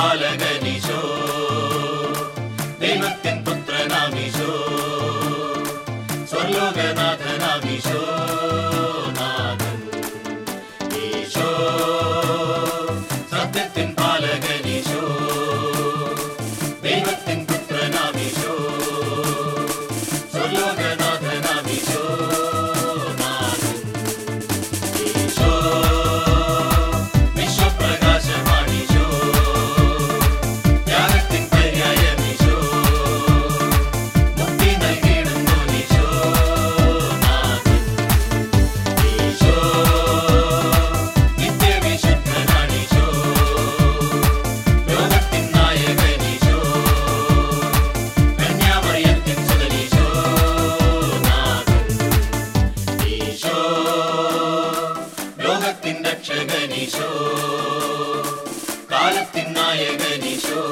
பாலகனிஷோ தெய்வத்தின் புத்திர நாமிஷோ சொர்லோகநாத நாமிஷோ நாதன் ஈஷோ சத்தியத்தின் രക്ഷകനീശോ കാലത്തിൻ നായകനീശോ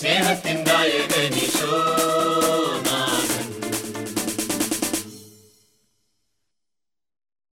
സ്നേഹത്തിൻ നായകനീശോ